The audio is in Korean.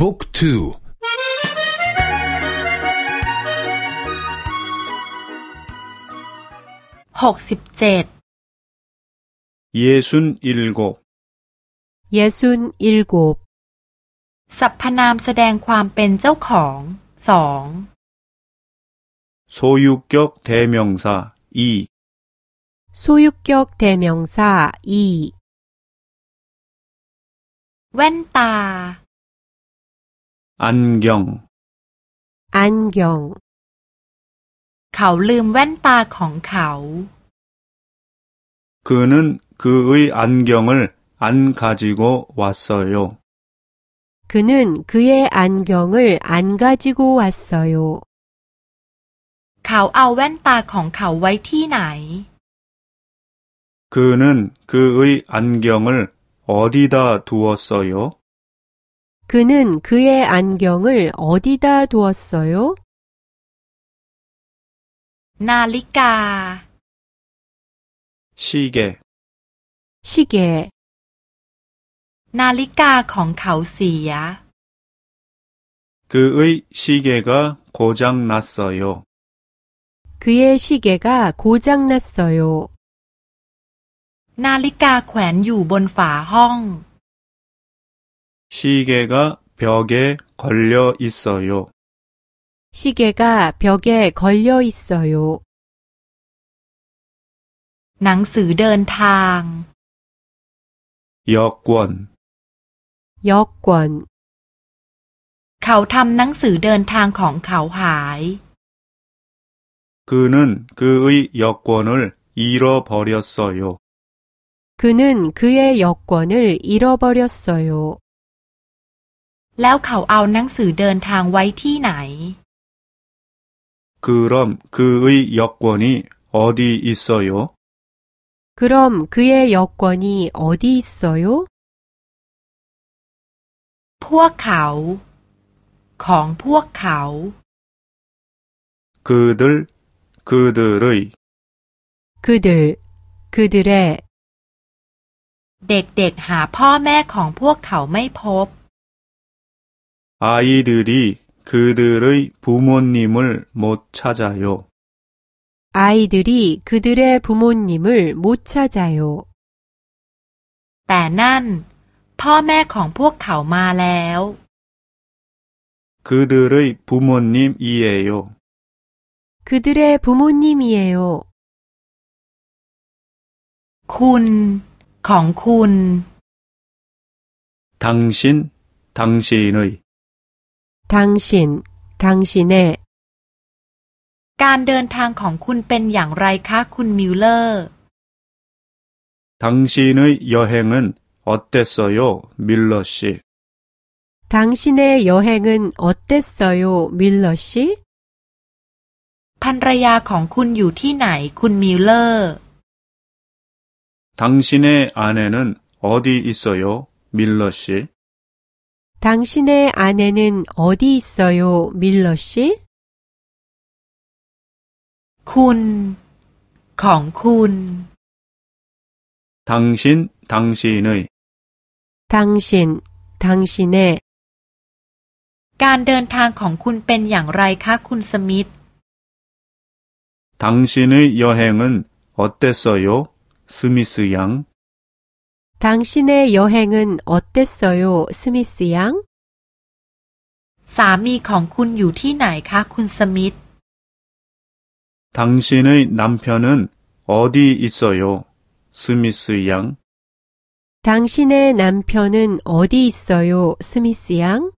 บุ๊กทูหกสิบเจ็ด예순일곱 예순일곱 สรรพนามแสดงความเป็นเจ้าของสอง 소유격 대명사 2 소유격 대명사 2แว่นตา 안경 안경 เขาลืมแว่นตาของเขา 그는 그의 안경을 안 가지고 왔어요. 그는 그의 안경을 안 가지고 왔어요. เขาเอาแว่นตาของเขาไว้ที่ไหน 그는 그의 안경을 어디다 두었어요? 그는 그의 안경을 어디다 두었어요? นาฬิกา 시계 시계 นาฬิกาของเขาเสีย 그의 시계가 고장 났어요. 그의 시계가 고장 났어요. นาฬิกาแขวนอยู่บนฝาห้อง 시계가 벽에 걸려 있어요. 시계가 벽에 걸려 있어요. หนังสือเดินทาง 여권 여권 เขาทำหนังสือเดินทางของเขาหาย 그는 그의 여권을 잃어버렸어요. 그는 그의 여권을 잃어버렸어요. แล้วเขาเอาหนังสือเดินทางไว้ที่ไหน 그럼 그의 여권이 어디 있어요? 그럼 그의 여권이 어디 있어요? พวกเขา ของพวกเขา 그들, 그들의, 그들, 그들의 เด็กๆหาพ่อแม่ของพวกเขาไม่พบ 아이들이 그들의 부모님을 못 찾아요. 아이들이 그들의 부모님을 못 찾아요. แต่นั่น พ่อแม่ของพวกเขามาแล้ว 그들의 부모님이에요. 그들의 부모님이에요. คุณ ของคุณ 당신, 당신의, 당신, 당신의 การเดินทางของคุณเป็นอย่างไรคะ คุณมิลเลอร์ 당신의 여행은 어땠어요, 밀러 씨? 당신의 여행은 어땠어요, 밀러 씨? ภรรยาของคุณอยู่ที่ไหน คุณมิลเลอร์ 당신의 아내는 어디 있어요, 밀러 씨? 당신의 아내는 어디 있어요, 밀러 씨? คุณ ของคุณ 당신, 당신의, 당신, 당신의 การเดินทางของคุณเป็นอย่างไรคะ คุณสมิธ 당신의 여행은 어땠어요, 스미스 양? 당신의 여행은 어땠어요, 스미스 양? สามีของคุณอยู่ที่ไหนคะ คุณสมิธ 당신의 남편은 어디 있어요, 스미스 양? 당신의 남편은 어디 있어요, 스미스 양?